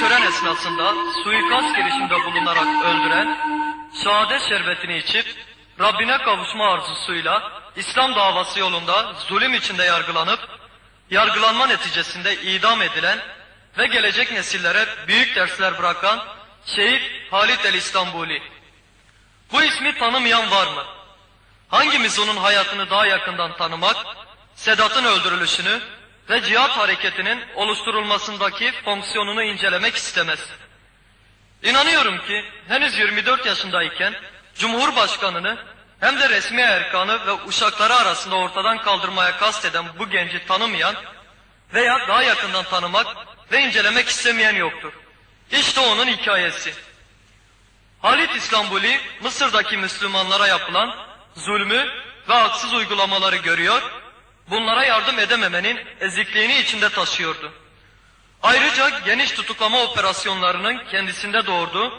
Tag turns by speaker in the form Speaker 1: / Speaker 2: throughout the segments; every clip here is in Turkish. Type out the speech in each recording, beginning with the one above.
Speaker 1: tören esnasında suikast girişimde bulunarak öldüren, şehadet şerbetini içip Rabbine kavuşma arzusuyla İslam davası yolunda zulüm içinde yargılanıp, yargılanma neticesinde idam edilen ve gelecek nesillere büyük dersler bırakan şehit Halit el İstanbuli. Bu ismi tanımayan var mı? Hangimiz onun hayatını daha yakından tanımak, Sedat'ın öldürülüşünü ve cihat hareketinin oluşturulmasındaki fonksiyonunu incelemek istemez. İnanıyorum ki henüz 24 yaşındayken Cumhurbaşkanını hem de resmi erkanı ve uşakları arasında ortadan kaldırmaya kasteden bu genci tanımayan veya daha yakından tanımak ve incelemek istemeyen yoktur. İşte onun hikayesi. Halit İstanbuli Mısır'daki Müslümanlara yapılan zulmü ve haksız uygulamaları görüyor, bunlara yardım edememenin ezikliğini içinde taşıyordu. Ayrıca geniş tutuklama operasyonlarının kendisinde doğurduğu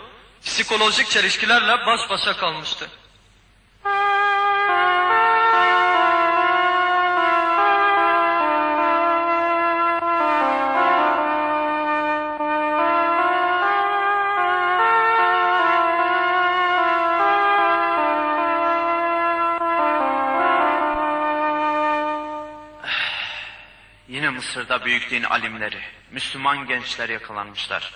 Speaker 1: psikolojik çelişkilerle baş başa kalmıştı.
Speaker 2: Mısır'da büyük din alimleri, Müslüman gençler yakalanmışlar.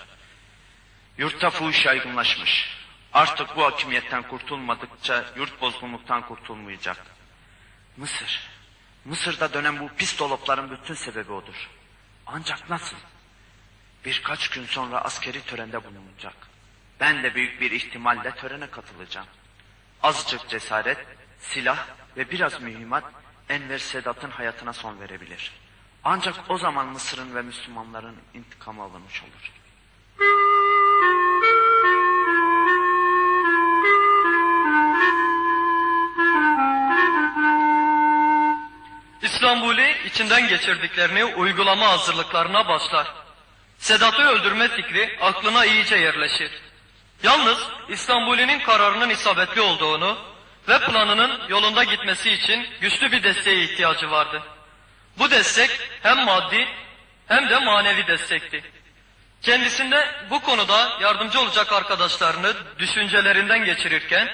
Speaker 2: Yurtta fuhuş yaygınlaşmış. Artık bu hakimiyetten kurtulmadıkça yurt bozgunluktan kurtulmayacak. Mısır, Mısır'da dönen bu pis dolapların bütün sebebi odur. Ancak nasıl? Birkaç gün sonra askeri törende bulunacak. Ben de büyük bir ihtimalle törene katılacağım. Azıcık cesaret, silah ve biraz mühimmat Enver Sedat'ın hayatına son verebilir. Ancak o zaman Mısır'ın ve Müslümanların intikamı alınmış olur.
Speaker 1: İstanbul'i içinden geçirdiklerini uygulama hazırlıklarına başlar. Sedat'ı öldürme fikri aklına iyice yerleşir. Yalnız İstanbul'un kararının isabetli olduğunu ve planının yolunda gitmesi için güçlü bir desteğe ihtiyacı vardı. Bu destek hem maddi hem de manevi destekti. Kendisinde bu konuda yardımcı olacak arkadaşlarını düşüncelerinden geçirirken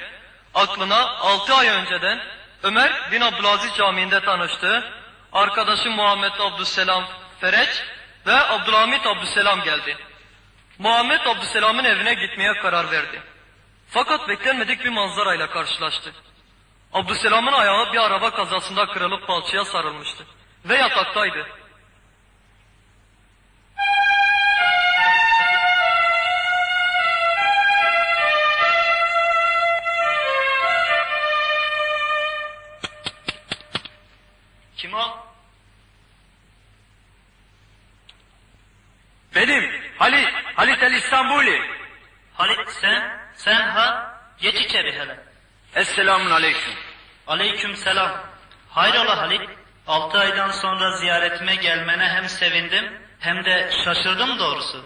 Speaker 1: aklına altı ay önceden Ömer bin Abdülaziz Camii'nde tanıştığı arkadaşı Muhammed Abdüsselam Fereç ve Abdülhamit Abdüsselam geldi. Muhammed Abdüsselam'ın evine gitmeye karar verdi. Fakat beklenmedik bir manzarayla karşılaştı. Abdüsselam'ın ayağı bir araba kazasında kırılıp balçıya sarılmıştı ve yataktaydı.
Speaker 3: Kim o?
Speaker 2: Benim Halit, Halit el İstanbuli.
Speaker 3: Halit sen, sen ha? Geç içeri hele.
Speaker 2: Esselamun aleyküm.
Speaker 3: Aleyküm selam. Hayrola Halit? Altı aydan sonra ziyaretime gelmene hem sevindim hem de şaşırdım doğrusu.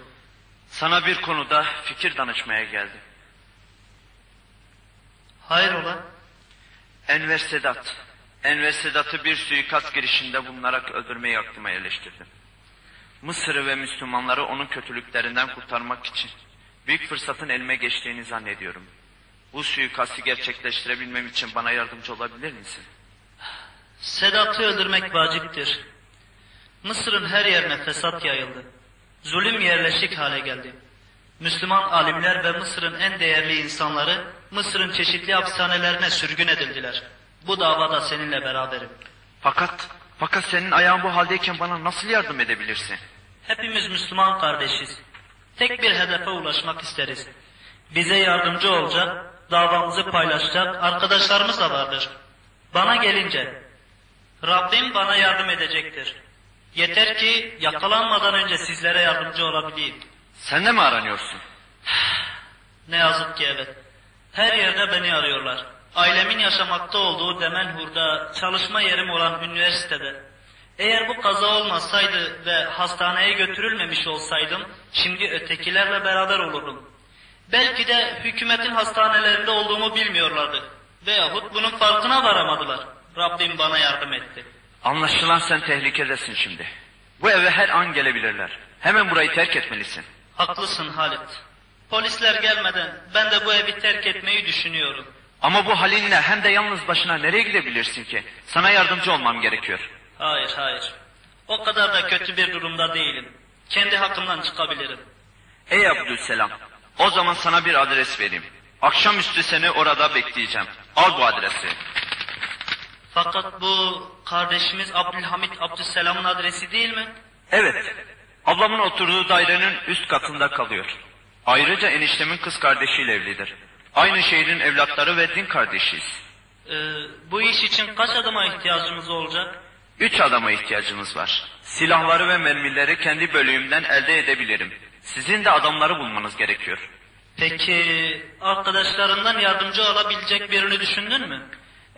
Speaker 2: Sana bir konuda fikir danışmaya geldim.
Speaker 3: Hayrola?
Speaker 2: Enver Sedat. Enver Sedat'ı bir suikast girişinde bulunarak öldürmeyi aklıma yerleştirdim. Mısır'ı ve Müslümanları onun kötülüklerinden kurtarmak için büyük fırsatın elime geçtiğini zannediyorum. Bu suikasti gerçekleştirebilmem için bana yardımcı olabilir misin?
Speaker 3: Sedat'ı öldürmek vaciptir. Mısır'ın her yerine fesat yayıldı. Zulüm yerleşik hale geldi. Müslüman alimler ve Mısır'ın en değerli insanları Mısır'ın çeşitli hapishanelerine sürgün edildiler. Bu davada seninle beraberim.
Speaker 2: Fakat, fakat senin ayağın bu haldeyken bana nasıl yardım edebilirsin?
Speaker 3: Hepimiz Müslüman kardeşiz. Tek bir hedefe ulaşmak isteriz. Bize yardımcı olacak, davamızı paylaşacak arkadaşlarımız da vardır. Bana gelince, Rabbim bana yardım edecektir. Yeter ki yakalanmadan önce sizlere yardımcı olabileyim.
Speaker 2: Sen de mi aranıyorsun?
Speaker 3: Ne yazık ki evet. Her yerde beni arıyorlar. Ailemin yaşamakta olduğu Demenhur'da, çalışma yerim olan üniversitede. Eğer bu kaza olmasaydı ve hastaneye götürülmemiş olsaydım, şimdi ötekilerle beraber olurdum. Belki de hükümetin hastanelerinde olduğumu bilmiyorlardı. Veyahut bunun farkına varamadılar. Rabbim bana yardım etti.
Speaker 2: Anlaşılan sen tehlikedesin şimdi. Bu eve her an gelebilirler. Hemen burayı terk etmelisin.
Speaker 3: Haklısın Halit. Polisler gelmeden ben de bu evi terk etmeyi düşünüyorum.
Speaker 2: Ama bu halinle hem de yalnız başına nereye gidebilirsin ki? Sana yardımcı olmam gerekiyor.
Speaker 3: Hayır hayır. O kadar da kötü bir durumda değilim. Kendi hakkımdan çıkabilirim.
Speaker 2: Ey Abdülselam, o zaman sana bir adres vereyim. Akşamüstü seni orada bekleyeceğim. Al bu adresi.
Speaker 3: Fakat bu kardeşimiz Abdülhamit Abdüsselam'ın adresi değil mi?
Speaker 2: Evet, ablamın oturduğu dairenin üst katında kalıyor. Ayrıca eniştemin kız kardeşiyle evlidir. Aynı şehrin evlatları ve din kardeşiyiz.
Speaker 3: Ee, bu iş için kaç adıma ihtiyacımız olacak?
Speaker 2: Üç adama ihtiyacımız var. Silahları ve mermileri kendi bölüğümden elde edebilirim. Sizin de adamları bulmanız gerekiyor.
Speaker 3: Peki arkadaşlarından yardımcı olabilecek birini düşündün mü?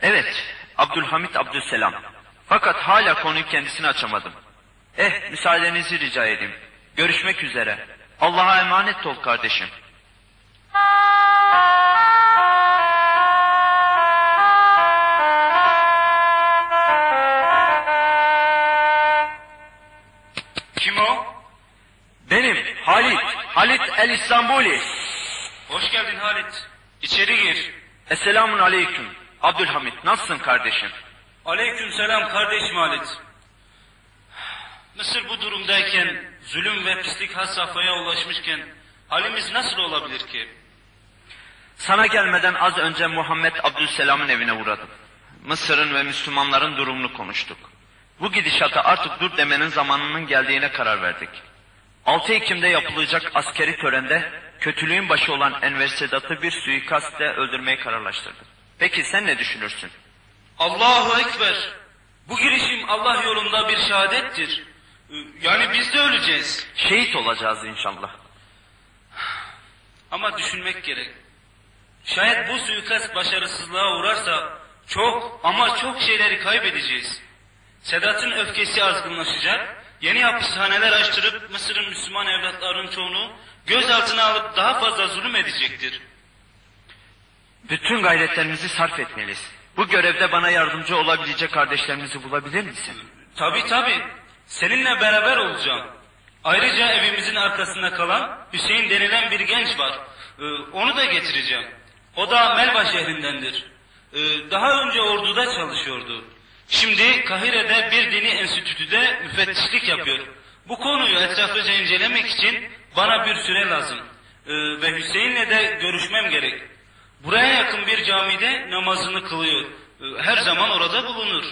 Speaker 2: Evet, Abdülhamit Abdüsselam. Fakat hala konuyu kendisine açamadım. Eh, müsaadenizi rica edeyim. Görüşmek üzere. Allah'a emanet ol kardeşim.
Speaker 4: Kim o?
Speaker 2: Benim Halit, Halit el İstanbuli.
Speaker 4: Hoş geldin Halit. İçeri gir.
Speaker 2: Esselamun aleyküm. Abdülhamit, nasılsın kardeşim?
Speaker 4: Aleyküm selam kardeşim Halit. Mısır bu durumdayken, zulüm ve pislik has safhaya ulaşmışken halimiz nasıl olabilir ki?
Speaker 2: Sana gelmeden az önce Muhammed Abdülselam'ın evine uğradım. Mısır'ın ve Müslümanların durumunu konuştuk. Bu gidişata artık dur demenin zamanının geldiğine karar verdik. 6 Ekim'de yapılacak askeri törende kötülüğün başı olan Enver Sedat'ı bir suikastle öldürmeyi kararlaştırdık. Peki sen ne düşünürsün?
Speaker 4: Allahu Ekber. Bu girişim Allah yolunda bir şehadettir. Ee, Yani biz de öleceğiz.
Speaker 2: Şehit olacağız inşallah.
Speaker 4: Ama düşünmek gerek. Şayet bu suikast başarısızlığa uğrarsa çok ama çok şeyleri kaybedeceğiz. Sedat'ın öfkesi azgınlaşacak, yeni hapishaneler açtırıp Mısır'ın Müslüman evlatlarının çoğunu gözaltına alıp daha fazla zulüm edecektir.
Speaker 2: Bütün gayretlerimizi sarf etmeliyiz. Bu görevde bana yardımcı olabilecek kardeşlerimizi bulabilir misin?
Speaker 4: Tabi tabi, seninle beraber olacağım. Ayrıca evimizin arkasında kalan Hüseyin denilen bir genç var. Ee, onu da getireceğim. O da Melba şehrindendir. Ee, daha önce orduda çalışıyordu. Şimdi Kahire'de bir dini enstitüde müfettişlik yapıyor. Bu konuyu etraflıca incelemek için bana bir süre lazım. Ee, ve Hüseyin'le de görüşmem gerek. Buraya yakın bir camide namazını kılıyor. Her zaman orada bulunur.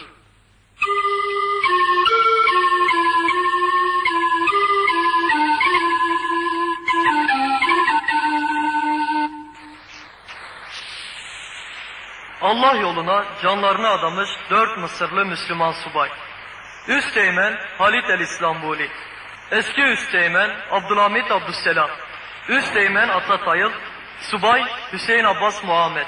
Speaker 1: Allah yoluna canlarını adamış dört Mısırlı Müslüman subay. Üsteğmen Halit el İslambuli. Eski Üsteğmen Abdülhamit Abdüsselam. Üsteğmen Atatayıl. Subay Hüseyin Abbas Muhammed.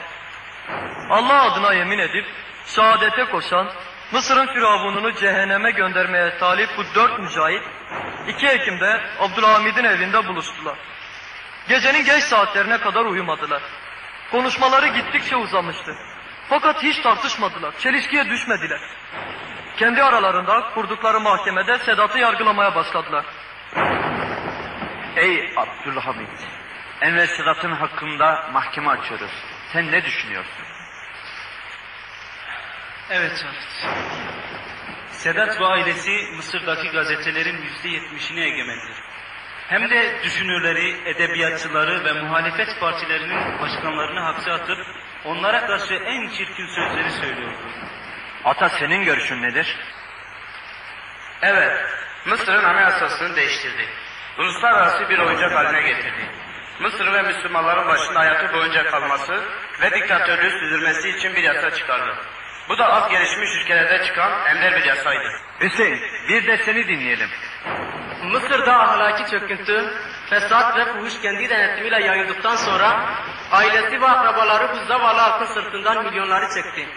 Speaker 1: Allah adına yemin edip şehadete koşan Mısır'ın firavununu cehenneme göndermeye talip bu dört mücahit 2 Ekim'de Abdülhamid'in evinde buluştular. Gecenin geç saatlerine kadar uyumadılar. Konuşmaları gittikçe uzamıştı. Fakat hiç tartışmadılar, çelişkiye düşmediler. Kendi aralarında kurdukları mahkemede Sedat'ı yargılamaya başladılar.
Speaker 2: Ey Abdülhamit, Enver Sedat'ın hakkında mahkeme açıyoruz. Sen ne düşünüyorsun?
Speaker 4: Evet Halit. Sedat ve ailesi Mısır'daki gazetelerin yüzde yetmişine egemendir. Hem de düşünürleri, edebiyatçıları ve muhalefet partilerinin başkanlarını hapse atıp onlara karşı en çirkin sözleri söylüyordu.
Speaker 2: Ata senin görüşün nedir?
Speaker 5: Evet, Mısır'ın anayasasını değiştirdi. Uluslararası bir oyuncak haline getirdi. Mısır ve Müslümanların başında hayatı boyunca kalması ve diktatörlüğü sürdürmesi için bir yasa çıkardı. Bu da az gelişmiş ülkelerde çıkan ender bir yasaydı.
Speaker 2: Hüseyin, bir de seni dinleyelim.
Speaker 6: Mısır'da ahlaki çöküntü, fesat ve fuhuş kendi denetimiyle yayıldıktan sonra ailesi ve akrabaları bu zavallı halkın sırtından milyonları çekti.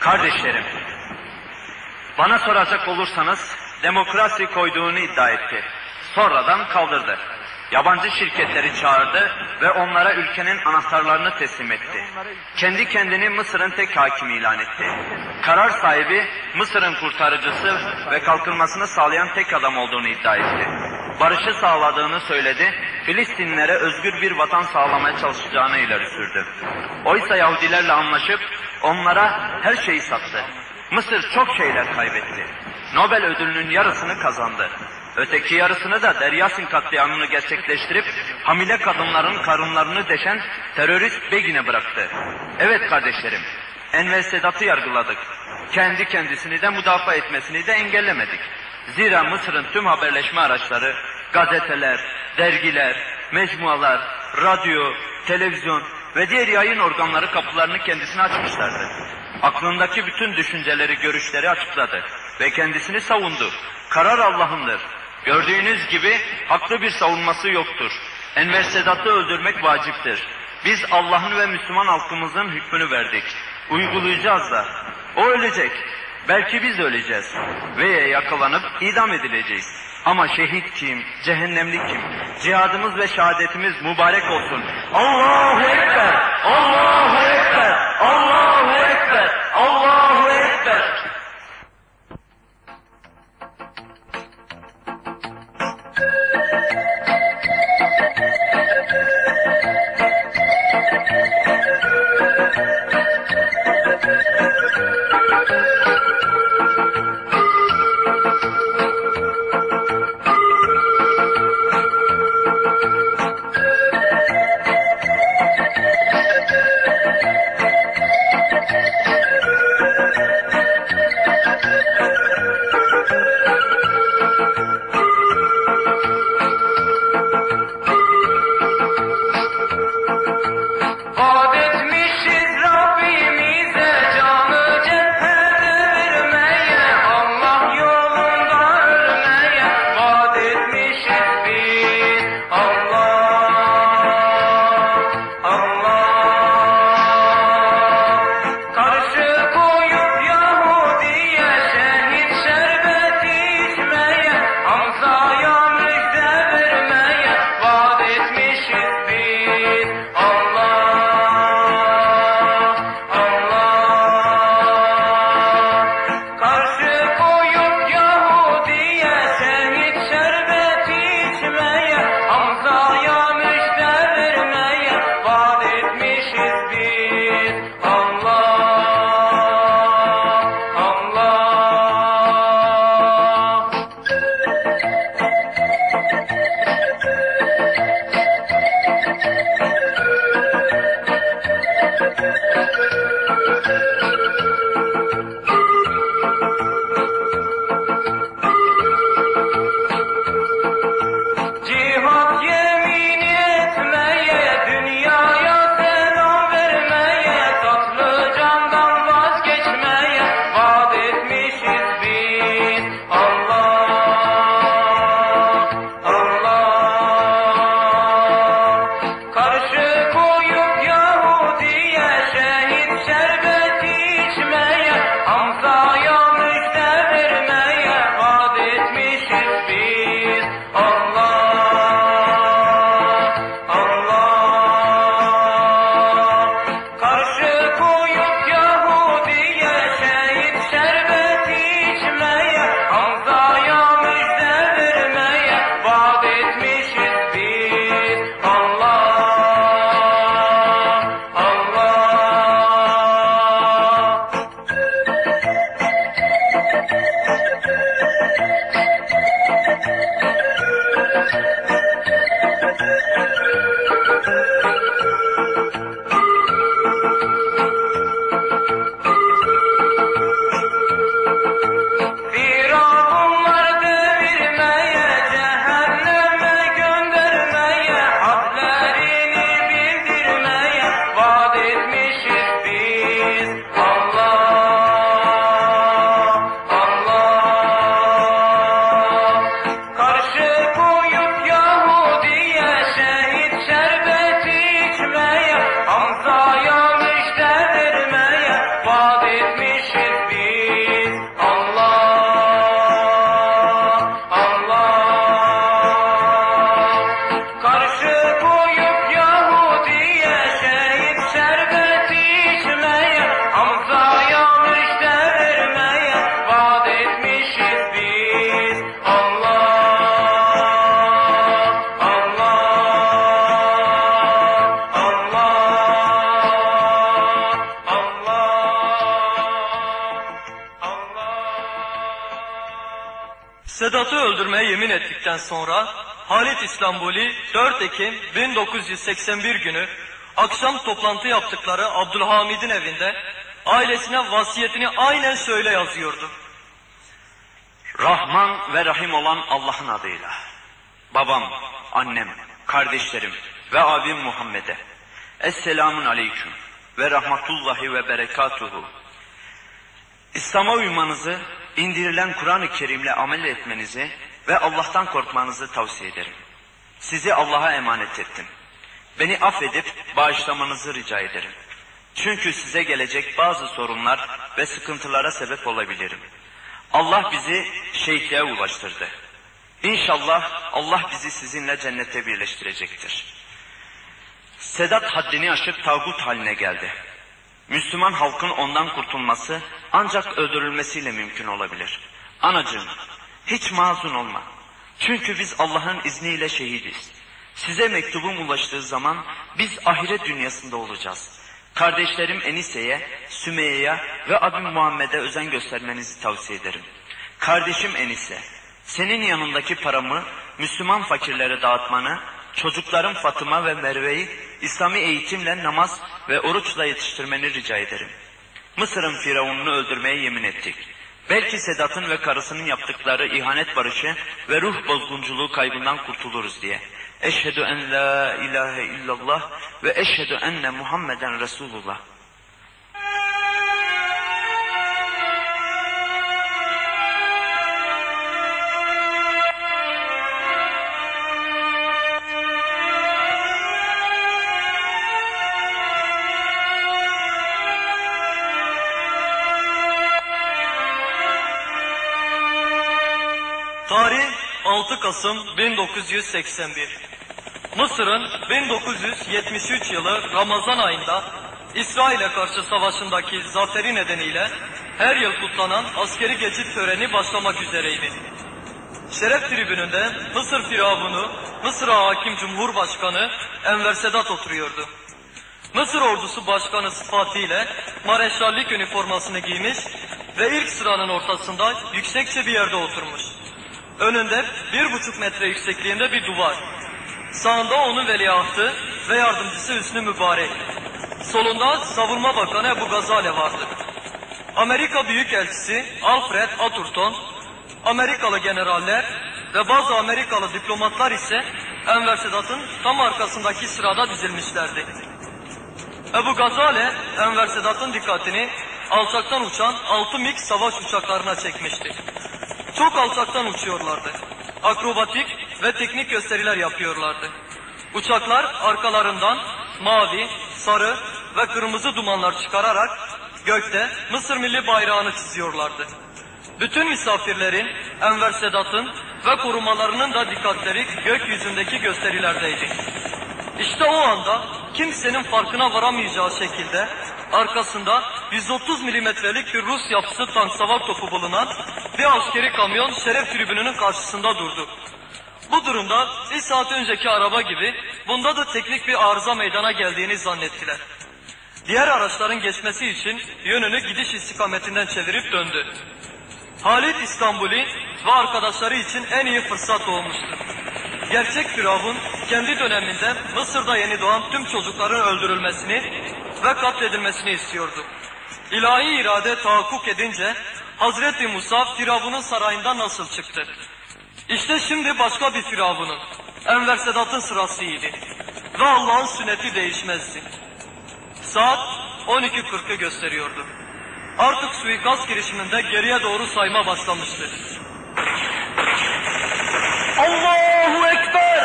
Speaker 2: Kardeşlerim, bana soracak olursanız demokrasi koyduğunu iddia etti. Sonradan kaldırdı. Yabancı şirketleri çağırdı ve onlara ülkenin anahtarlarını teslim etti. Kendi kendini Mısır'ın tek hakimi ilan etti. Karar sahibi Mısır'ın kurtarıcısı ve kalkınmasını sağlayan tek adam olduğunu iddia etti. barışı sağladığını söyledi, Filistinlilere özgür bir vatan sağlamaya çalışacağını ileri sürdü. Oysa Yahudilerle anlaşıp onlara her şeyi sattı. Mısır çok şeyler kaybetti. Nobel ödülünün yarısını kazandı. Öteki yarısını da Deryasin katliamını gerçekleştirip hamile kadınların karınlarını deşen terörist Begin'e bıraktı. Evet kardeşlerim, Enver Sedat'ı yargıladık. Kendi kendisini de müdafaa etmesini de engellemedik. Zira Mısır'ın tüm haberleşme araçları, gazeteler, dergiler, mecmualar, radyo, televizyon ve diğer yayın organları kapılarını kendisine açmışlardı. Aklındaki bütün düşünceleri, görüşleri açıkladı ve kendisini savundu. Karar Allah'ındır. Gördüğünüz gibi haklı bir savunması yoktur. Enver Sedat'ı öldürmek vaciptir. Biz Allah'ın ve Müslüman halkımızın hükmünü verdik. Uygulayacağız da. O ölecek. Belki biz öleceğiz. Veya yakalanıp idam edileceğiz. Ama şehit kim, cehennemlik kim? Cihadımız ve şehadetimiz mübarek olsun. Allahu Ekber! Allahu Ekber! Allahu Ekber! Allahu Ekber!
Speaker 1: Thank you. Ekim 1981 günü akşam toplantı yaptıkları Abdülhamid'in evinde ailesine vasiyetini aynen şöyle yazıyordu.
Speaker 2: Rahman ve Rahim olan Allah'ın adıyla. Babam, annem, kardeşlerim ve abim Muhammed'e. Esselamun aleyküm ve rahmatullahi ve berekatuhu. İslam'a uymanızı, indirilen Kur'an-ı Kerim'le amel etmenizi ve Allah'tan korkmanızı tavsiye ederim. Sizi Allah'a emanet ettim. Beni affedip bağışlamanızı rica ederim. Çünkü size gelecek bazı sorunlar ve sıkıntılara sebep olabilirim. Allah bizi şeyhliğe ulaştırdı. İnşallah Allah bizi sizinle cennete birleştirecektir. Sedat haddini aşıp tağut haline geldi. Müslüman halkın ondan kurtulması ancak öldürülmesiyle mümkün olabilir. Anacığım, hiç mazun olma. Çünkü biz Allah'ın izniyle şehidiz. Size mektubum ulaştığı zaman biz ahiret dünyasında olacağız. Kardeşlerim Enise'ye, Sümeyye'ye ve abim Muhammed'e özen göstermenizi tavsiye ederim. Kardeşim Enise, senin yanındaki paramı Müslüman fakirlere dağıtmanı, çocuklarım Fatıma ve Merve'yi İslami eğitimle namaz ve oruçla yetiştirmeni rica ederim. Mısır'ın firavununu öldürmeye yemin ettik. Belki Sedat'ın ve karısının yaptıkları ihanet barışı ve ruh bozgunculuğu kaybından kurtuluruz diye. Eşhedü en la ilahe illallah ve eşhedü enne Muhammeden Resulullah.
Speaker 1: Tarih 6 Kasım 1981. Mısır'ın 1973 yılı Ramazan ayında İsrail'e karşı savaşındaki zaferi nedeniyle her yıl kutlanan askeri geçit töreni başlamak üzereydi. Şeref tribününde Mısır Firavunu, Mısır'a hakim Cumhurbaşkanı Enver Sedat oturuyordu. Mısır ordusu başkanı sıfatıyla mareşallik üniformasını giymiş ve ilk sıranın ortasında yüksekçe bir yerde oturmuş. Önünde bir buçuk metre yüksekliğinde bir duvar. Sağında onun veliahtı ve yardımcısı Hüsnü Mübarek. Solunda savunma bakanı Ebu Gazale vardı. Amerika Büyükelçisi Alfred Aturton, Amerikalı generaller ve bazı Amerikalı diplomatlar ise Enver Sedat'ın tam arkasındaki sırada dizilmişlerdi. Ebu Gazale, Enver Sedat'ın dikkatini alçaktan uçan 6 MiG savaş uçaklarına çekmişti. Çok alçaktan uçuyorlardı. Akrobatik ve teknik gösteriler yapıyorlardı. Uçaklar arkalarından mavi, sarı ve kırmızı dumanlar çıkararak gökte Mısır milli bayrağını çiziyorlardı. Bütün misafirlerin, Enver Sedat'ın ve korumalarının da dikkatleri gökyüzündeki gösterilerdeydi. İşte o anda kimsenin farkına varamayacağı şekilde arkasında 130 milimetrelik bir Rus yapısı tank savar topu bulunan bir askeri kamyon şeref tribününün karşısında durdu. Bu durumda bir saat önceki araba gibi bunda da teknik bir arıza meydana geldiğini zannettiler. Diğer araçların geçmesi için yönünü gidiş istikametinden çevirip döndü. Halit İstanbuli ve arkadaşları için en iyi fırsat olmuştu. Gerçek Firavun kendi döneminde Mısır'da yeni doğan tüm çocukların öldürülmesini ve katledilmesini istiyordu. İlahi irade tahakkuk edince Hazreti Musa Firavun'un sarayından nasıl çıktı? İşte şimdi başka bir Firavun'un, Enver Sedat'ın sırasıydı. Ve Allah'ın sünneti değişmezdi. Saat 12.40'ı gösteriyordu. Artık suikast girişiminde geriye doğru sayma başlamıştı. Allahu Ekber!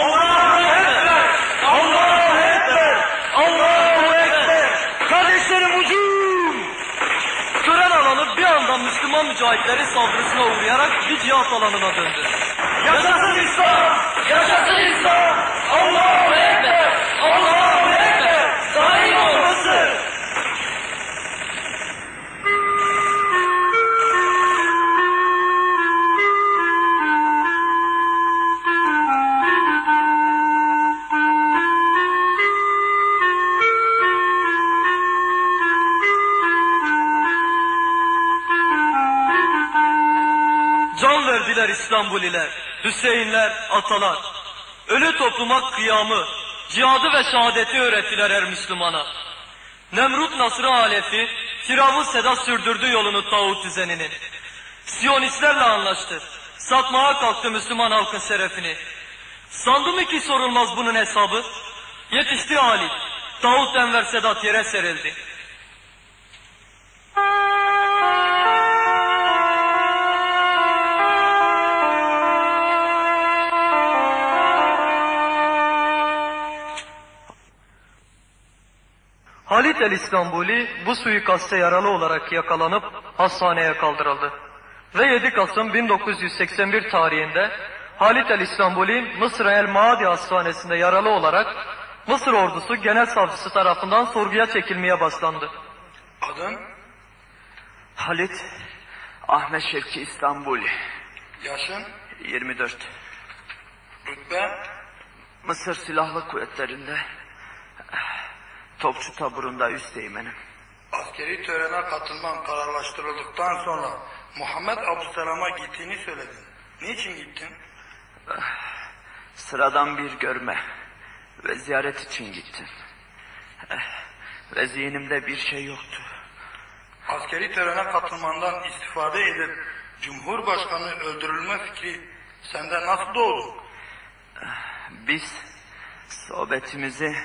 Speaker 1: Allahu Ekber! Allahu Ekber! Allahu Ekber! Kardeşlerim hücum! Tören alanı bir anda Müslüman mücahitlerin saldırısına uğrayarak bir cihat alanına döndü. Yaşasın İslam! Yaşasın İslam! Allahu Ekber! İstanbuliler, Hüseyinler, atalar. Ölü topluma kıyamı, cihadı ve şehadeti öğrettiler her Müslümana. Nemrut Nasrı Alefi, Firavun Seda sürdürdü yolunu tağut düzeninin. Siyonistlerle anlaştı. Satmaya kalktı Müslüman halkın şerefini. Sandı mı ki sorulmaz bunun hesabı? Yetişti Halit. Tağut Enver Sedat yere serildi. Halit el İstanbuli bu suikaste yaralı olarak yakalanıp hastaneye kaldırıldı. Ve 7 Kasım 1981 tarihinde Halit el İstanbuli Mısır el Maadi Hastanesi'nde yaralı olarak Mısır ordusu genel savcısı tarafından sorguya çekilmeye başlandı.
Speaker 7: Adın,
Speaker 2: Halit Ahmet Şevki İstanbul
Speaker 7: yaşın,
Speaker 2: 24
Speaker 7: rütbe,
Speaker 2: Mısır Silahlı Kuvvetleri'nde topçu taburunda üsteğmenim.
Speaker 7: askeri törene katılman kararlaştırıldıktan sonra Muhammed Abdüselam'a gittiğini söyledin. Niçin gittin?
Speaker 2: Sıradan bir görme ve ziyaret için gittim. Ve zihnimde bir şey yoktu.
Speaker 7: Askeri törene katılmandan istifade edip Cumhurbaşkanı öldürülme fikri sende nasıl doğdu?
Speaker 2: Biz sohbetimizi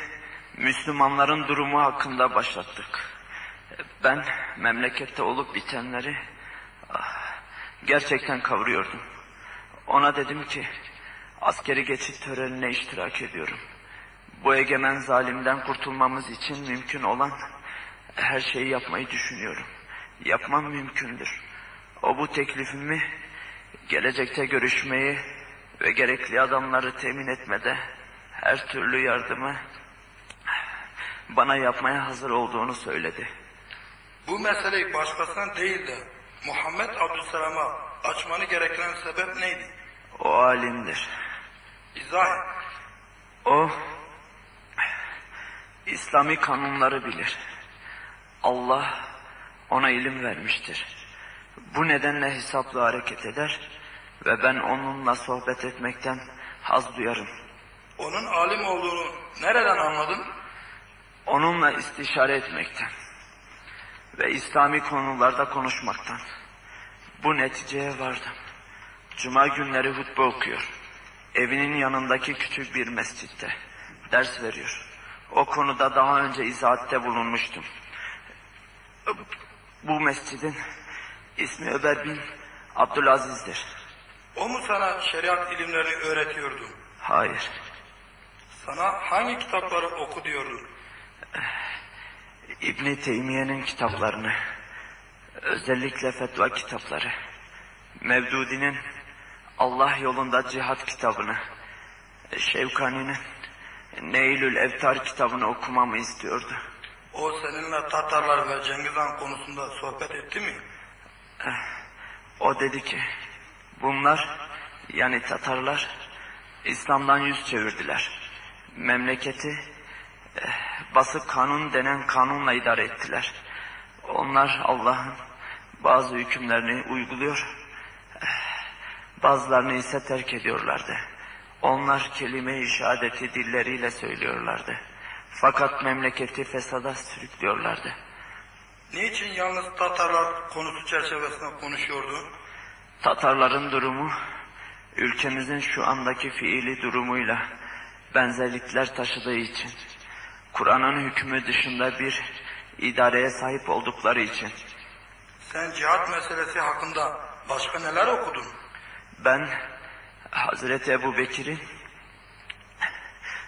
Speaker 2: Müslümanların durumu hakkında başlattık. Ben memlekette olup bitenleri ah, gerçekten kavruyordum. Ona dedim ki askeri geçit törenine iştirak ediyorum. Bu egemen zalimden kurtulmamız için mümkün olan her şeyi yapmayı düşünüyorum. Yapmam mümkündür. O bu teklifimi gelecekte görüşmeyi ve gerekli adamları temin etmede her türlü yardımı bana yapmaya hazır olduğunu söyledi.
Speaker 7: Bu meseleyi başkasına değil de Muhammed Abdüselam'a açmanı gerektiren sebep neydi?
Speaker 2: O alimdir.
Speaker 7: İzah et.
Speaker 2: O İslami kanunları bilir. Allah ona ilim vermiştir. Bu nedenle hesaplı hareket eder ve ben onunla sohbet etmekten haz duyarım.
Speaker 7: Onun alim olduğunu nereden anladın?
Speaker 2: Onunla istişare etmekten ve İslami konularda konuşmaktan bu neticeye vardım. Cuma günleri hutbe okuyor. Evinin yanındaki küçük bir mescitte ders veriyor. O konuda daha önce izahatte bulunmuştum. Bu mescidin ismi Ömer bin Abdülaziz'dir.
Speaker 7: O mu sana şeriat ilimlerini öğretiyordu?
Speaker 2: Hayır.
Speaker 7: Sana hangi kitapları oku diyordu?
Speaker 2: İbni Teymiye'nin kitaplarını, özellikle fetva kitapları, Mevdudi'nin Allah yolunda cihat kitabını, Şevkani'nin Neylül Evtar kitabını okumamı istiyordu.
Speaker 7: O seninle Tatarlar ve Cengiz Han konusunda sohbet etti mi?
Speaker 2: O dedi ki, bunlar yani Tatarlar İslam'dan yüz çevirdiler. Memleketi eh, basık kanun denen kanunla idare ettiler. Onlar Allah'ın bazı hükümlerini uyguluyor, bazılarını ise terk ediyorlardı. Onlar kelime-i şehadeti dilleriyle söylüyorlardı. Fakat memleketi fesada sürüklüyorlardı.
Speaker 7: Niçin yalnız Tatarlar konusu çerçevesinde konuşuyordu?
Speaker 2: Tatarların durumu ülkemizin şu andaki fiili durumuyla benzerlikler taşıdığı için, Kur'an'ın hükmü dışında bir idareye sahip oldukları için
Speaker 7: Sen cihat meselesi hakkında başka neler okudun?
Speaker 2: ben Hazreti Ebu Bekir'in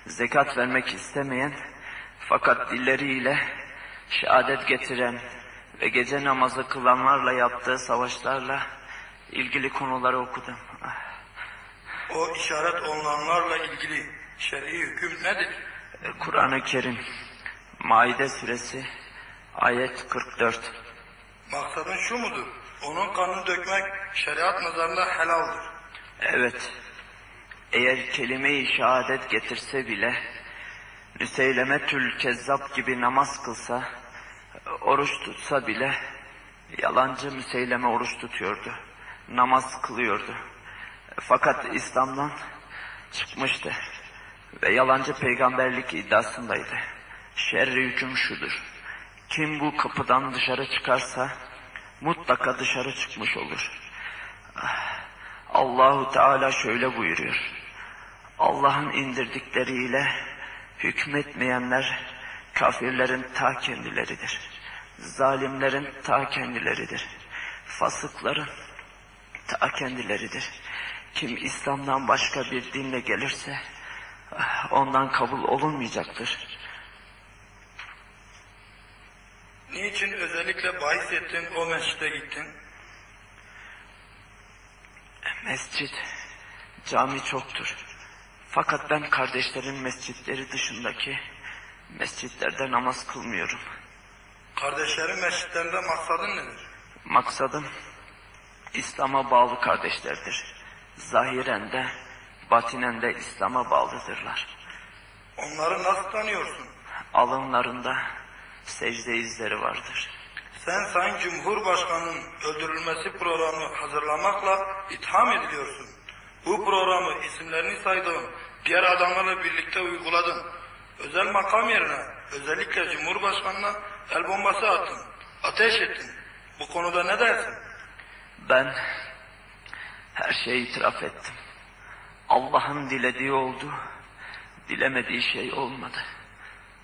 Speaker 2: zekat vermek istemeyen fakat dilleriyle şehadet getiren ve gece namazı kılanlarla yaptığı savaşlarla ilgili konuları okudum.
Speaker 7: O işaret olunanlarla ilgili şer'i hüküm nedir?
Speaker 2: Kur'an-ı Kerim Maide suresi ayet 44
Speaker 7: Maksadın şu mudur? Onun kanını dökmek şeriat nazarında helaldir.
Speaker 2: Evet. Eğer kelime-i şehadet getirse bile Müseyleme tül kezzap gibi namaz kılsa oruç tutsa bile yalancı Müseyleme oruç tutuyordu. Namaz kılıyordu. Fakat İslam'dan çıkmıştı ve yalancı peygamberlik iddiasındaydı. Şerri hüküm şudur. Kim bu kapıdan dışarı çıkarsa mutlaka dışarı çıkmış olur. Ah, Allahu Teala şöyle buyuruyor. Allah'ın indirdikleriyle hükmetmeyenler kafirlerin ta kendileridir. Zalimlerin ta kendileridir. Fasıkların ta kendileridir. Kim İslam'dan başka bir dinle gelirse ondan kabul olunmayacaktır.
Speaker 7: Niçin özellikle bahis ettin o mescide gittin?
Speaker 2: Mescit, cami çoktur. Fakat ben kardeşlerin mescitleri dışındaki mescitlerde namaz kılmıyorum.
Speaker 7: Kardeşlerin mescitlerinde maksadın nedir?
Speaker 2: Maksadım İslam'a bağlı kardeşlerdir. Zahiren de batinen de İslam'a bağlıdırlar.
Speaker 7: Onları nasıl tanıyorsun?
Speaker 2: Alınlarında secde izleri vardır.
Speaker 7: Sen Sayın Cumhurbaşkanı'nın öldürülmesi programı hazırlamakla itham ediliyorsun. Bu programı isimlerini saydığın diğer adamlarla birlikte uyguladın. Özel makam yerine özellikle Cumhurbaşkanı'na el bombası attın. Ateş ettin. Bu konuda ne dersin?
Speaker 2: Ben her şeyi itiraf ettim. Allah'ın dilediği oldu, dilemediği şey olmadı.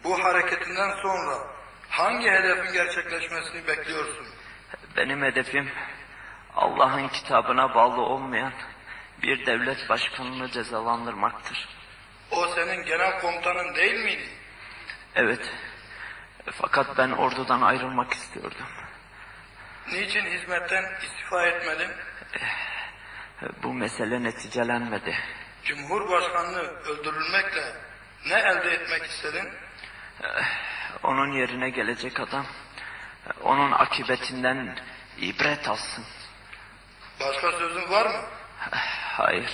Speaker 7: Bu hareketinden sonra hangi hedefin gerçekleşmesini bekliyorsun?
Speaker 2: Benim hedefim Allah'ın kitabına bağlı olmayan bir devlet başkanını cezalandırmaktır.
Speaker 7: O senin genel komutanın değil miydi?
Speaker 2: Evet, fakat ben ordudan ayrılmak istiyordum.
Speaker 7: Niçin hizmetten istifa etmedin?
Speaker 2: Bu mesele neticelenmedi.
Speaker 7: Cumhurbaşkanlığı öldürülmekle ne elde etmek istedin?
Speaker 2: Onun yerine gelecek adam, onun akıbetinden ibret alsın.
Speaker 7: Başka sözün var mı?
Speaker 2: Hayır.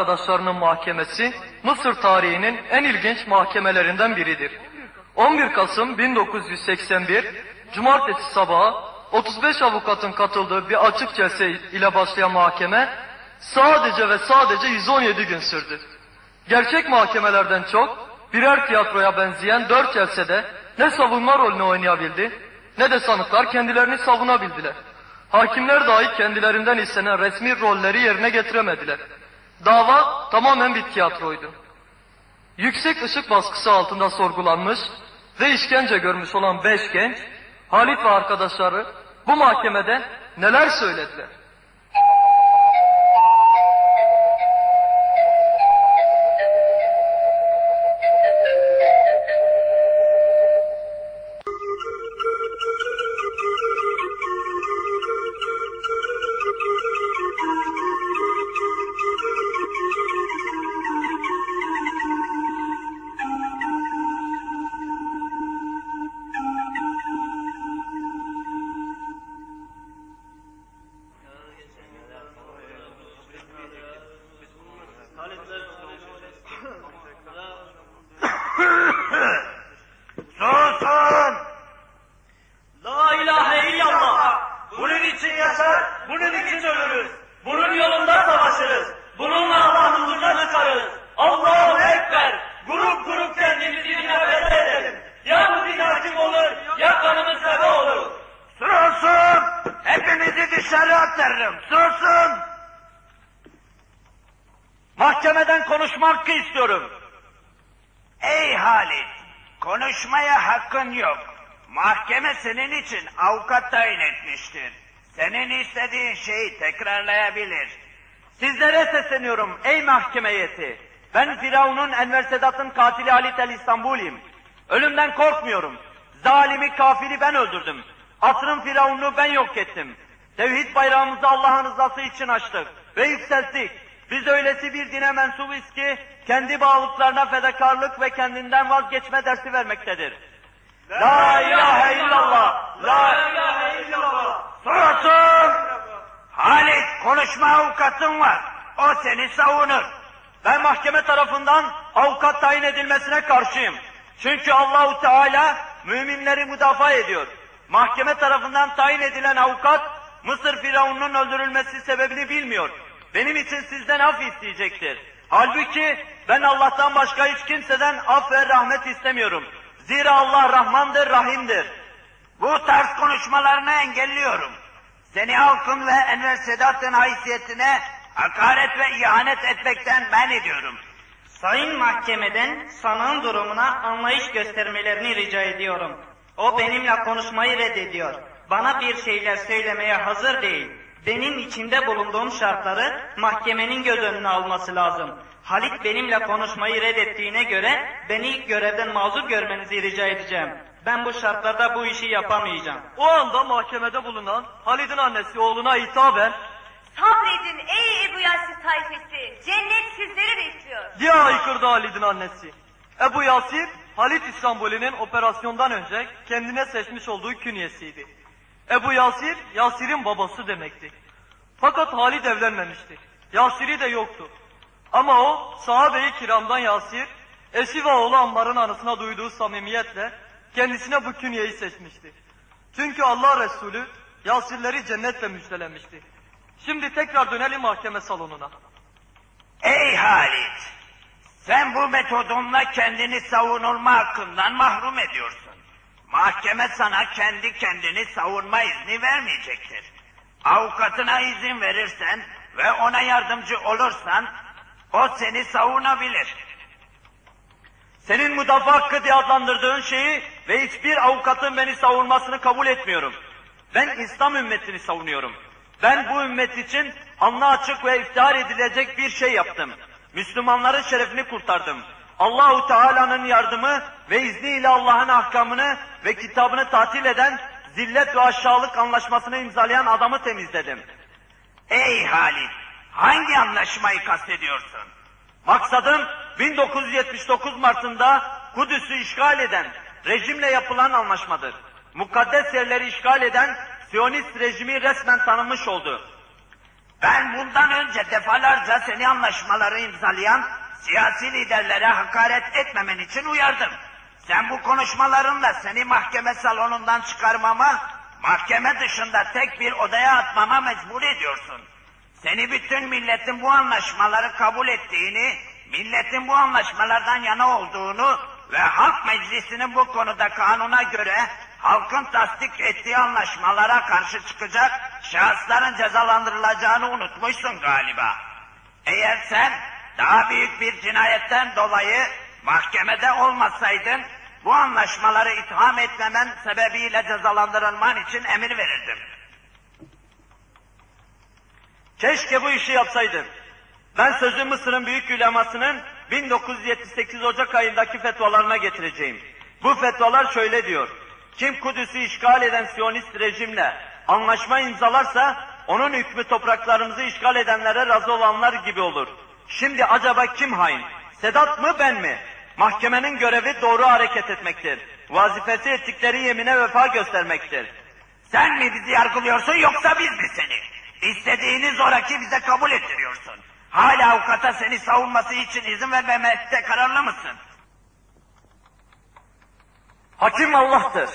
Speaker 1: Arkadaşlarının mahkemesi Mısır tarihinin en ilginç mahkemelerinden biridir. 11 Kasım 1981 Cumartesi sabahı 35 avukatın katıldığı bir açık celse ile başlayan mahkeme sadece ve sadece 117 gün sürdü. Gerçek mahkemelerden çok birer tiyatroya benzeyen dört celsede ne savunma rolünü oynayabildi ne de sanıklar kendilerini savunabildiler. Hakimler dahi kendilerinden istenen resmi rolleri yerine getiremediler. Dava tamamen bir tiyatroydu. Yüksek ışık baskısı altında sorgulanmış ve işkence görmüş olan beş genç, Halit ve arkadaşları bu mahkemede neler söylediler?
Speaker 8: Hakkı istiyorum. Ey Halit! Konuşmaya hakkın yok. Mahkeme senin için avukat tayin etmiştir. Senin istediğin şeyi tekrarlayabilir. Sizlere sesleniyorum ey mahkeme heyeti. Ben Firavun'un Enver Sedat'ın katili Halit el İstanbul'iyim. Ölümden korkmuyorum. Zalimi kafiri ben öldürdüm. Asrın Firavun'u ben yok ettim. Tevhid bayrağımızı Allah'ın rızası için açtık ve yükselttik. Biz öylesi bir dine mensubuz ki kendi bağlılıklarına fedakarlık ve kendinden vazgeçme dersi vermektedir. La ilahe illallah. La ilahe illallah. Susun. Halit konuşma avukatın var. O seni savunur.
Speaker 9: Ben mahkeme tarafından avukat tayin edilmesine karşıyım. Çünkü Allahu Teala müminleri müdafaa ediyor. Mahkeme tarafından tayin edilen avukat Mısır Firavun'un öldürülmesi sebebini bilmiyor. Benim için sizden af isteyecektir. Halbuki ben Allah'tan başka hiç kimseden af ve rahmet istemiyorum. Zira Allah Rahmandır, Rahim'dir.
Speaker 8: Bu tarz konuşmalarını engelliyorum. Seni halkın ve Enver Sedat'ın haysiyetine hakaret ve ihanet etmekten men ediyorum.
Speaker 10: Sayın Mahkemeden sanığın durumuna anlayış göstermelerini rica ediyorum. O benimle konuşmayı reddediyor. Bana bir şeyler söylemeye hazır değil. Benim içinde bulunduğum şartları mahkemenin göz önüne alması lazım. Halit benimle konuşmayı reddettiğine göre beni ilk görevden mazur görmenizi rica edeceğim. Ben bu şartlarda bu işi yapamayacağım.
Speaker 9: O anda mahkemede bulunan Halid'in annesi oğluna hitaben
Speaker 11: Sabredin ey Ebu Yasir tayfesi. Cennet sizleri bekliyor.
Speaker 9: diye haykırdı Halid'in annesi. Ebu Yasir, Halit İstanbul'un operasyondan önce kendine seçmiş olduğu künyesiydi. Ebu Yasir, Yasir'in babası demekti. Fakat Halid evlenmemişti. Yasir'i de yoktu. Ama o, sahabe-i kiramdan Yasir, eşi ve oğlu Ammar'ın anısına duyduğu samimiyetle kendisine bu künyeyi seçmişti. Çünkü Allah Resulü Yasirleri cennetle müjdelemişti. Şimdi tekrar dönelim mahkeme salonuna.
Speaker 8: Ey Halit! Sen bu metodunla kendini savunulma hakkından mahrum ediyorsun. Mahkeme sana kendi kendini savunma izni vermeyecektir. Avukatına izin verirsen ve ona yardımcı olursan o seni savunabilir.
Speaker 9: Senin müdafaa hakkı diye adlandırdığın şeyi ve hiçbir avukatın beni savunmasını kabul etmiyorum. Ben İslam ümmetini savunuyorum. Ben bu ümmet için anla açık ve iftihar edilecek bir şey yaptım. Müslümanların şerefini kurtardım. Allahu Teala'nın yardımı ve izniyle Allah'ın ahkamını ve kitabını tatil eden zillet ve aşağılık anlaşmasını imzalayan adamı temizledim.
Speaker 8: Ey Halit! Hangi anlaşmayı kastediyorsun?
Speaker 9: Maksadım 1979 Mart'ında Kudüs'ü işgal eden rejimle yapılan anlaşmadır. Mukaddes yerleri işgal eden Siyonist rejimi resmen tanınmış oldu.
Speaker 8: Ben bundan önce defalarca seni anlaşmaları imzalayan siyasi liderlere hakaret etmemen için uyardım. Sen bu konuşmalarınla seni mahkeme salonundan çıkarmama, mahkeme dışında tek bir odaya atmama mecbur ediyorsun. Seni bütün milletin bu anlaşmaları kabul ettiğini, milletin bu anlaşmalardan yana olduğunu ve halk meclisinin bu konuda kanuna göre halkın tasdik ettiği anlaşmalara karşı çıkacak şahısların cezalandırılacağını unutmuşsun galiba. Eğer sen daha büyük bir cinayetten dolayı mahkemede olmasaydın bu anlaşmaları itham etmemen sebebiyle cezalandırılman için emir verirdim.
Speaker 9: Keşke bu işi yapsaydım. Ben sözü Mısır'ın büyük ulemasının 1978 Ocak ayındaki fetvalarına getireceğim. Bu fetvalar şöyle diyor. Kim Kudüs'ü işgal eden Siyonist rejimle anlaşma imzalarsa onun hükmü topraklarımızı işgal edenlere razı olanlar gibi olur. Şimdi acaba kim hain? Sedat mı ben mi? Mahkemenin görevi doğru hareket etmektir. Vazifesi ettikleri yemine vefa göstermektir.
Speaker 8: Sen mi bizi yargılıyorsun yoksa biz mi seni? İstediğini zoraki bize kabul ettiriyorsun. Hala avukata seni savunması için izin vermemekte kararlı mısın?
Speaker 9: Hakim Allah'tır.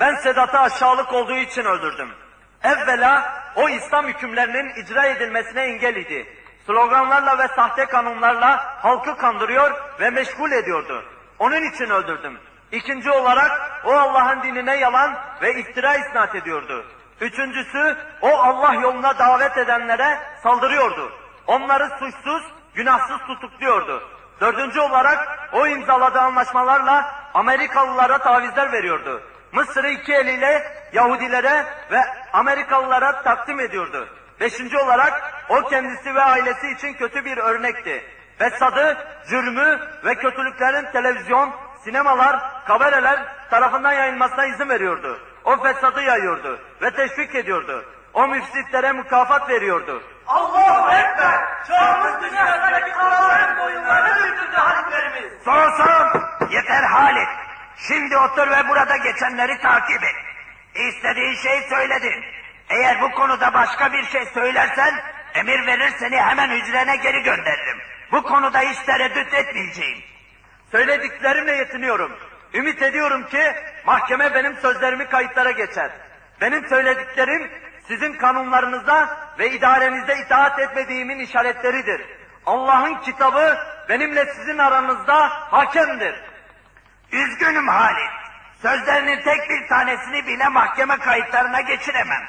Speaker 9: Ben Sedat'ı aşağılık olduğu için öldürdüm. Evvela o İslam hükümlerinin icra edilmesine engel idi. Sloganlarla ve sahte kanunlarla halkı kandırıyor ve meşgul ediyordu. Onun için öldürdüm. İkinci olarak o Allah'ın dinine yalan ve iftira isnat ediyordu. Üçüncüsü o Allah yoluna davet edenlere saldırıyordu. Onları suçsuz, günahsız tutukluyordu. Dördüncü olarak o imzaladığı anlaşmalarla Amerikalılara tavizler veriyordu. Mısır'ı iki eliyle Yahudilere ve Amerikalılara takdim ediyordu. Beşinci olarak o kendisi ve ailesi için kötü bir örnekti. Fesadı, cürmü ve kötülüklerin televizyon, sinemalar, kabareler tarafından yayılmasına izin veriyordu. O fesadı yayıyordu ve teşvik ediyordu. O müfsitlere mükafat veriyordu.
Speaker 6: Allahu Ekber! Çağımız dünyasındaki kralların boyunlarını büyütürdü haliflerimiz.
Speaker 8: Susun! Yeter Halit! Şimdi otur ve burada geçenleri takip et. İstediğin şeyi söyledin. Eğer bu konuda başka bir şey söylersen, emir verir seni hemen hücrene geri gönderirim. Bu konuda hiç tereddüt etmeyeceğim.
Speaker 6: Söylediklerimle yetiniyorum. Ümit ediyorum ki mahkeme benim sözlerimi kayıtlara geçer. Benim söylediklerim sizin kanunlarınıza ve idarenizde itaat etmediğimin işaretleridir. Allah'ın kitabı benimle sizin aranızda hakemdir.
Speaker 8: Üzgünüm Halit. Sözlerinin tek bir tanesini bile mahkeme kayıtlarına geçiremem.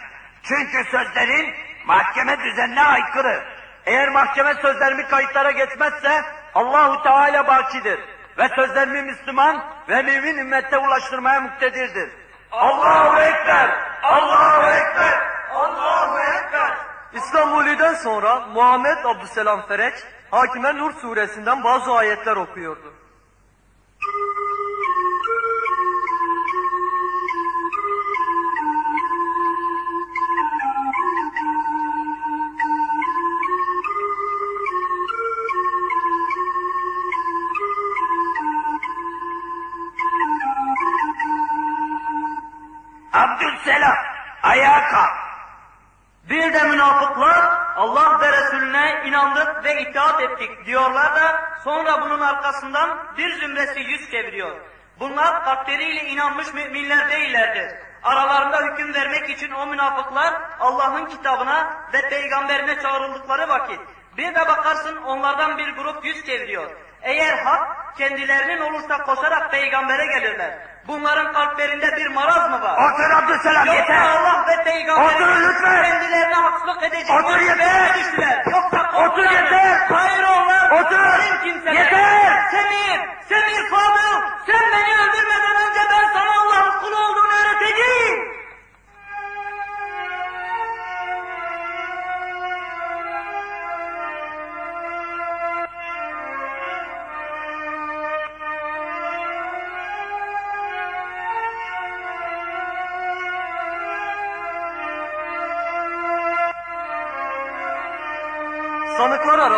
Speaker 8: Çünkü sözlerin mahkeme düzenine aykırı.
Speaker 6: Eğer mahkeme sözlerimi kayıtlara geçmezse Allahu Teala bakidir ve sözlerimi Müslüman ve mümin ümmette ulaştırmaya muktedirdir. Allahu Ekber! Allahu Ekber! Allahu Ekber! İstanbul'den sonra Muhammed Abdüselam Fereç, Hakime Nur suresinden bazı ayetler okuyordu.
Speaker 8: Abdüsselam, ayağa kalk.
Speaker 6: Bir de münafıklar Allah ve Resulüne inandık ve itaat ettik diyorlar da sonra bunun arkasından bir zümresi yüz çeviriyor. Bunlar kalpleriyle inanmış müminler değillerdir. Aralarında hüküm vermek için o münafıklar Allah'ın kitabına ve peygamberine çağrıldıkları vakit bir de bakarsın onlardan bir grup yüz çeviriyor. Eğer hak kendilerinin olursa koşarak peygambere gelirler. Bunların kalplerinde bir maraz mı var?
Speaker 8: Otur Abdüsselam
Speaker 6: Yoksa
Speaker 8: yeter.
Speaker 6: Allah ve peygamber
Speaker 8: Oturun lütfen.
Speaker 6: kendilerine haksızlık edecek.
Speaker 8: Otur yeter.
Speaker 6: Düştüler. Yoksa
Speaker 8: Otur yeter.
Speaker 6: Hayır onlar.
Speaker 8: Otur.
Speaker 6: kimseler.
Speaker 8: Yeter.
Speaker 6: Semir, Semir Fadıl, sen beni öldürmeden önce ben sana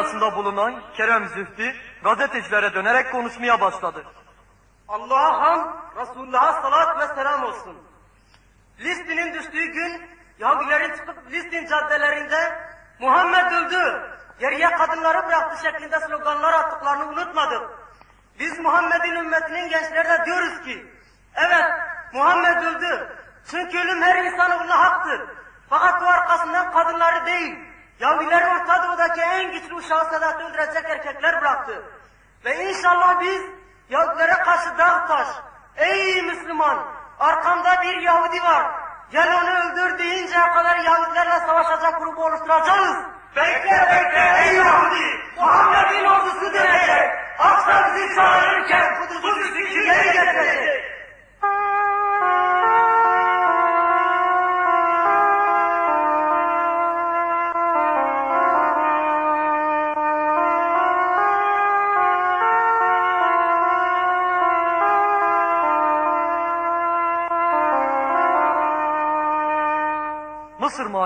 Speaker 6: arasında bulunan Kerem Zühdi gazetecilere dönerek konuşmaya başladı. Allah'a ham, Resulullah'a salat ve selam olsun. Listinin düştüğü gün Yahudilerin çıkıp Listin caddelerinde Muhammed öldü, geriye kadınları bıraktı şeklinde sloganlar attıklarını unutmadık. Biz Muhammed'in ümmetinin gençlerine diyoruz ki, evet Muhammed öldü. Çünkü ölüm her insanoğluna haktır. Fakat bu arkasından kadınları değil, Yahudiler Orta Doğu'daki en güçlü uşağı Sedat'ı öldürecek erkekler bıraktı. Ve inşallah biz Yahudilere karşı dağ taş. Ey Müslüman! Arkamda bir Yahudi var. Gel onu öldür deyinceye kadar Yahudilerle savaşacak grubu oluşturacağız. Bekle bekle ey Yahudi! Muhammed'in ordusu dönecek. Aksa bizi çağırırken Kudüs'ü geri getirecek.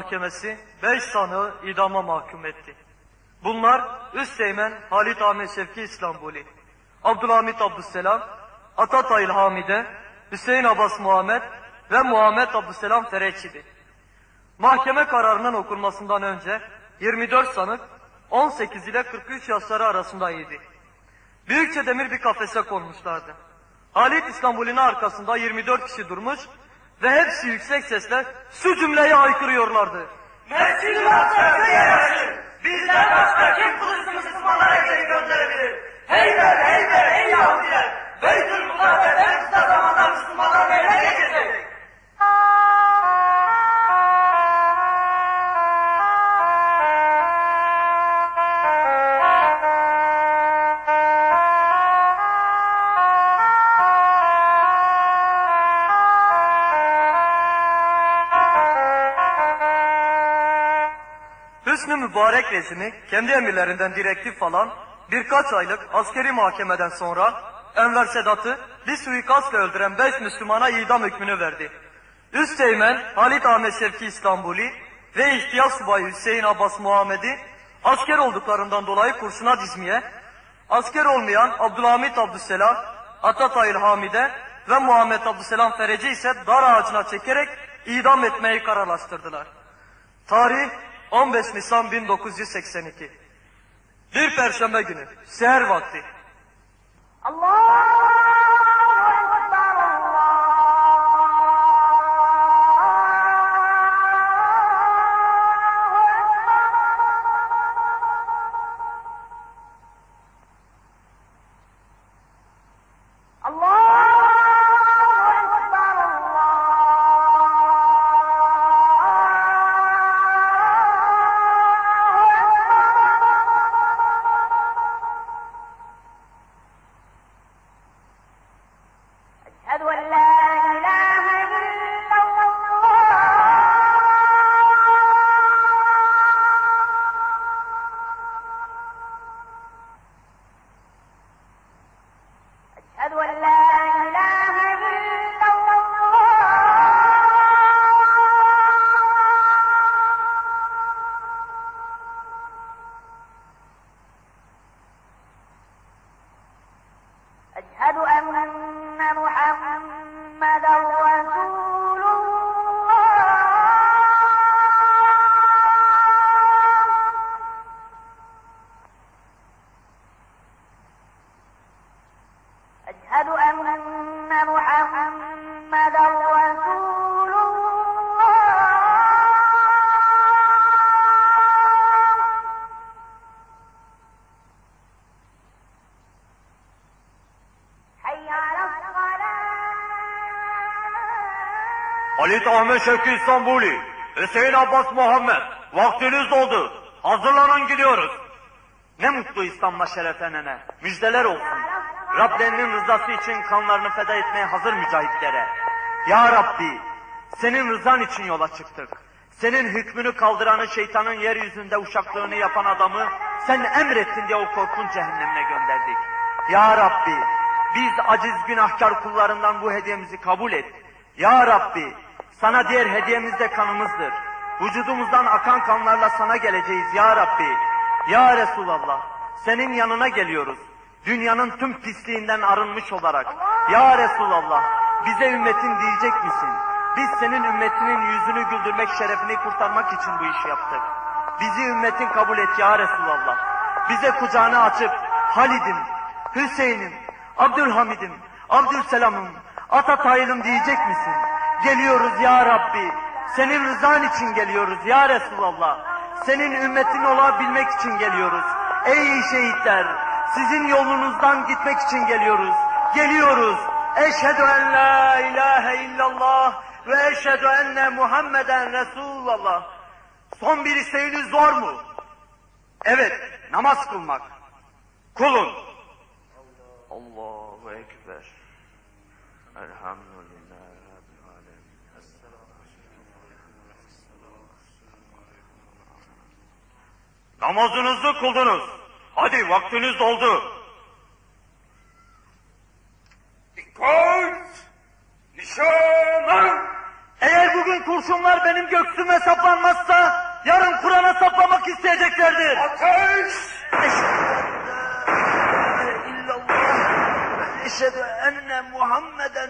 Speaker 6: Mahkemesi beş sanığı idama mahkum etti. Bunlar Üsteğmen Halit Ahmet Şevki İstanbuli, Abdülhamit Abdüsselam, Atatayl Hamide, Hüseyin Abbas Muhammed ve Muhammed Abdüsselam Fereçi'di. Mahkeme kararının okunmasından önce 24 sanık 18 ile 43 yaşları arasındaydı. Büyükçe demir bir kafese konmuşlardı. Halit İstanbul'un arkasında 24 kişi durmuş ve hepsi yüksek sesle şu cümleyi haykırıyorlardı.
Speaker 8: Mescid-i Aksa'da yarasın. Bizden başka kim Kudüs'ü Müslümanlara geri gönderebilir? Heyber, heyber, ey Yahudiler! Beytül Mukaddes en kısa zamanda Müslümanların eline geçecek.
Speaker 6: Hüsnü Mübarek rejimi kendi emirlerinden direktif alan birkaç aylık askeri mahkemeden sonra Enver Sedat'ı bir suikastla öldüren beş Müslümana idam hükmünü verdi. Üsteğmen Halit Ahmet Şevki İstanbuli ve İhtiyar Subayı Hüseyin Abbas Muhammed'i asker olduklarından dolayı kurşuna dizmeye, asker olmayan Abdülhamit Abdüsselam, Atatayl Hamide
Speaker 1: ve Muhammed Abdüselam Fereci ise dar ağacına çekerek idam etmeyi kararlaştırdılar. Tarih 15 Nisan 1982. Bir perşembe günü, seher vakti.
Speaker 11: Allah!
Speaker 4: Halit Ahmet Şevki İstanbuli, Hüseyin Abbas Muhammed, vaktiniz doldu. Hazırlanın gidiyoruz. Ne mutlu İslam'la şereflenene, müjdeler olsun. Rablerinin rızası için kanlarını feda etmeye hazır mücahitlere. Ya Rabbi, senin rızan için yola çıktık. Senin hükmünü kaldıranı şeytanın yeryüzünde uşaklığını yapan adamı sen emrettin diye o korkunç cehennemine gönderdik. Ya Rabbi, biz aciz günahkar kullarından bu hediyemizi kabul et. Ya Rabbi, sana diğer hediyemiz de kanımızdır. Vücudumuzdan akan kanlarla sana geleceğiz ya Rabbi. Ya Resulallah, senin yanına geliyoruz. Dünyanın tüm pisliğinden arınmış olarak. Ya Resulallah, bize ümmetin diyecek misin? Biz senin ümmetinin yüzünü güldürmek şerefini kurtarmak için bu işi yaptık. Bizi ümmetin kabul et ya Resulallah. Bize kucağını açıp Halid'im, Hüseyin'im, Abdülhamid'im, Abdülselam'ım, Atatay'ım diyecek misin? Geliyoruz ya Rabbi. Senin rızan için geliyoruz ya Resulallah. Senin ümmetin olabilmek için geliyoruz. Ey şehitler, sizin yolunuzdan gitmek için geliyoruz. Geliyoruz. Eşhedü en la ilahe illallah ve eşhedü enne Muhammeden Resulullah. Son bir isteğiniz var mı? Evet, namaz kılmak. Kulun. Allahu Ekber. Elhamdülillah Namazınızı kıldınız. Hadi vaktiniz doldu. Dikkat! Nişan! Eğer bugün kurşunlar benim göksüme saplanmazsa yarın Kur'an'a saplamak isteyeceklerdir. Ateş! illallah eşhedü enne Muhammeden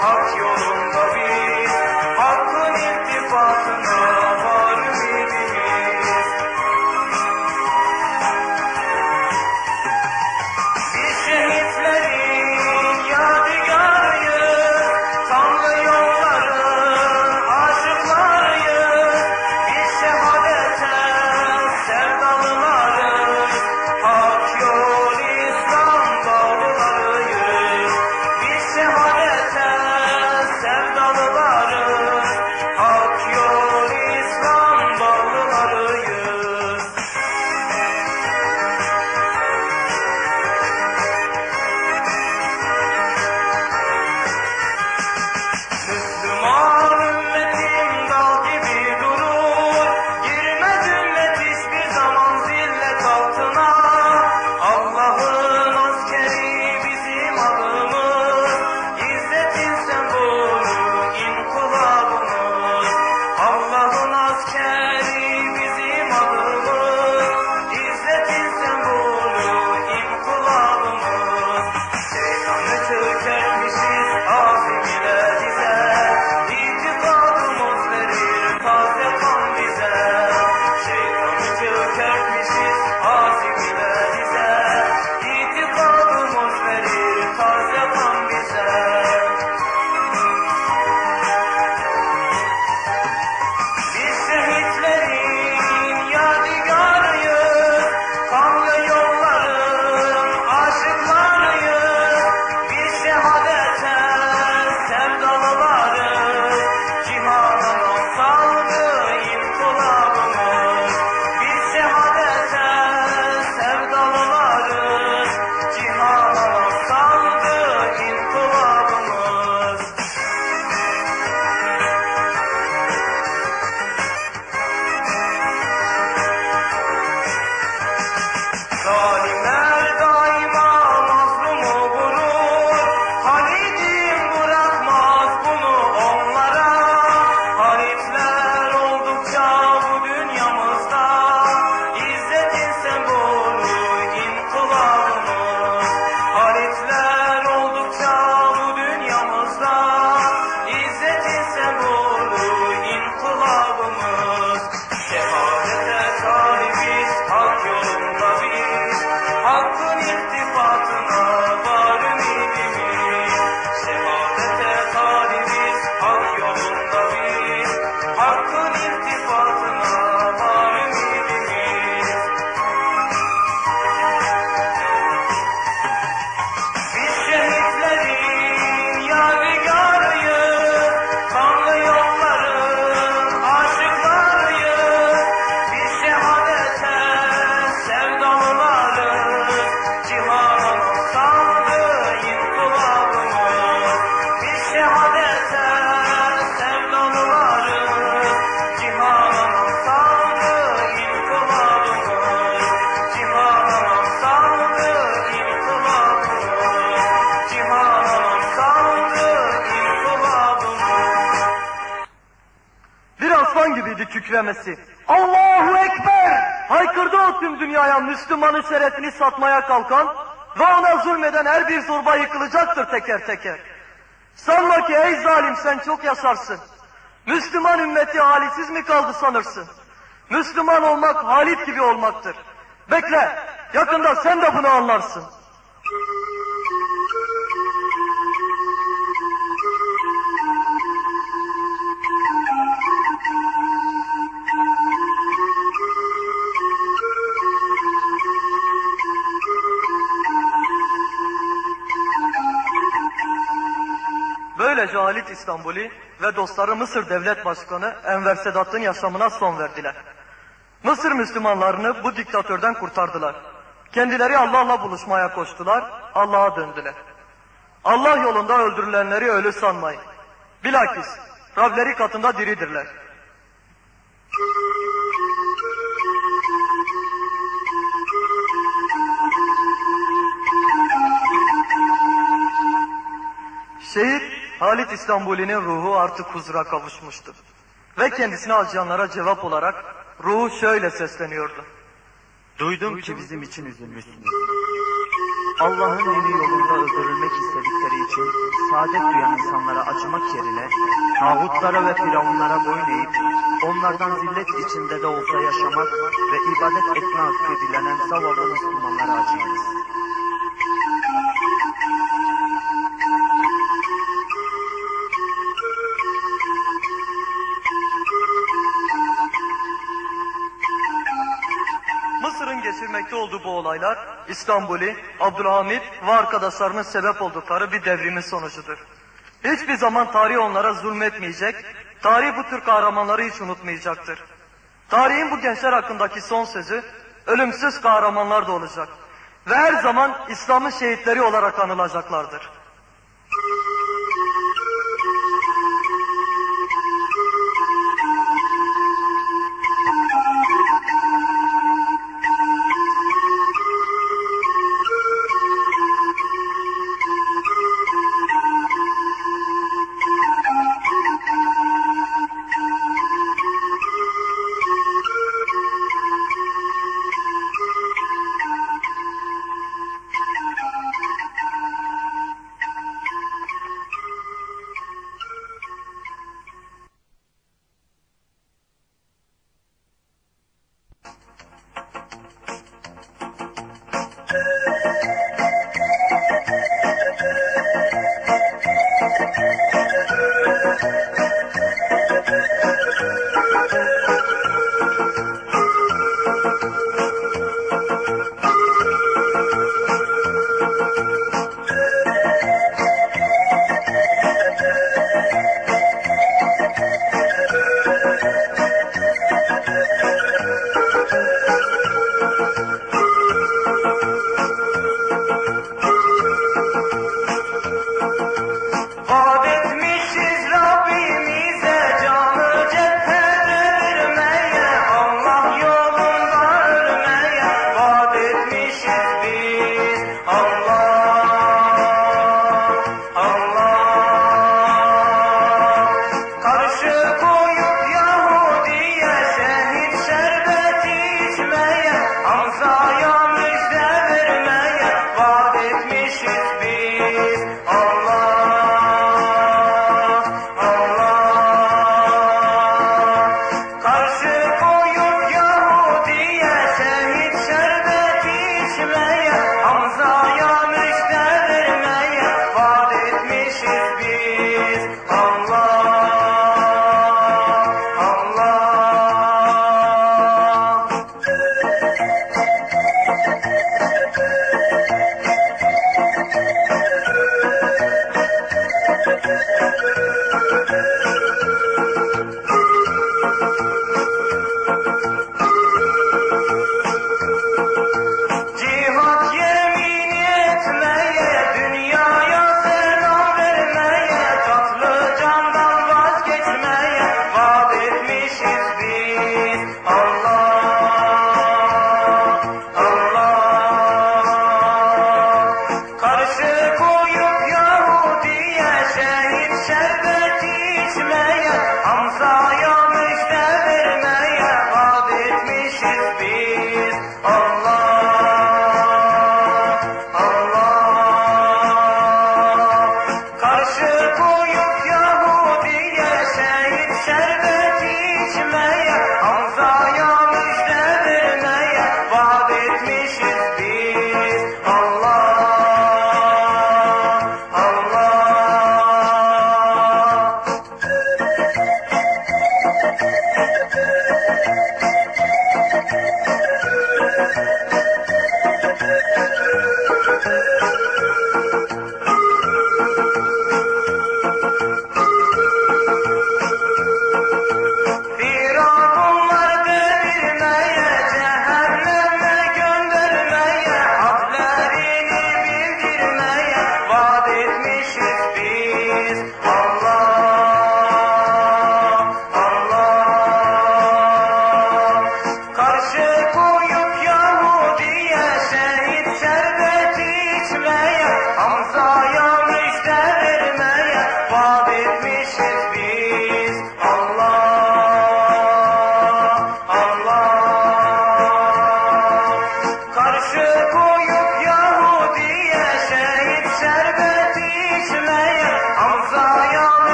Speaker 12: talibiz hak
Speaker 1: gibiydi kükremesi. Allahu Ekber! Haykırdı o tüm dünyaya Müslümanın şerefini satmaya kalkan ve ona zulmeden her bir zorba yıkılacaktır teker teker. Sanma ki ey zalim sen çok yaşarsın. Müslüman ümmeti halisiz mi kaldı sanırsın? Müslüman olmak Halit gibi olmaktır. Bekle, yakında sen de bunu anlarsın. Böylece Halit İstanbul'i ve dostları Mısır Devlet Başkanı Enver Sedat'ın yaşamına son verdiler. Mısır Müslümanlarını bu diktatörden kurtardılar. Kendileri Allah'la buluşmaya koştular, Allah'a döndüler. Allah yolunda öldürülenleri ölü sanmayın. Bilakis Rableri katında diridirler. Şehit Halit İstanbuli'nin ruhu artık huzura kavuşmuştu. Ve kendisine acıyanlara cevap olarak ruhu şöyle sesleniyordu.
Speaker 2: Duydum ki bizim için üzülmüşsünüz. Allah'ın dini yolunda öldürülmek istedikleri için saadet duyan insanlara acımak yerine tağutlara ve firavunlara boyun eğip onlardan zillet içinde de olsa yaşamak ve ibadet etme hakkı dilenen zavallı Müslümanlara acıyınız.
Speaker 1: Bu olaylar İstanbul'i, Abdülhamit ve arkadaşlarının sebep oldukları bir devrimin sonucudur. Hiçbir zaman tarih onlara zulmetmeyecek, tarih bu tür kahramanları hiç unutmayacaktır. Tarihin bu gençler hakkındaki son sözü ölümsüz kahramanlar da olacak. Ve her zaman İslam'ın şehitleri olarak anılacaklardır.